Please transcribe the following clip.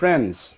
Friends.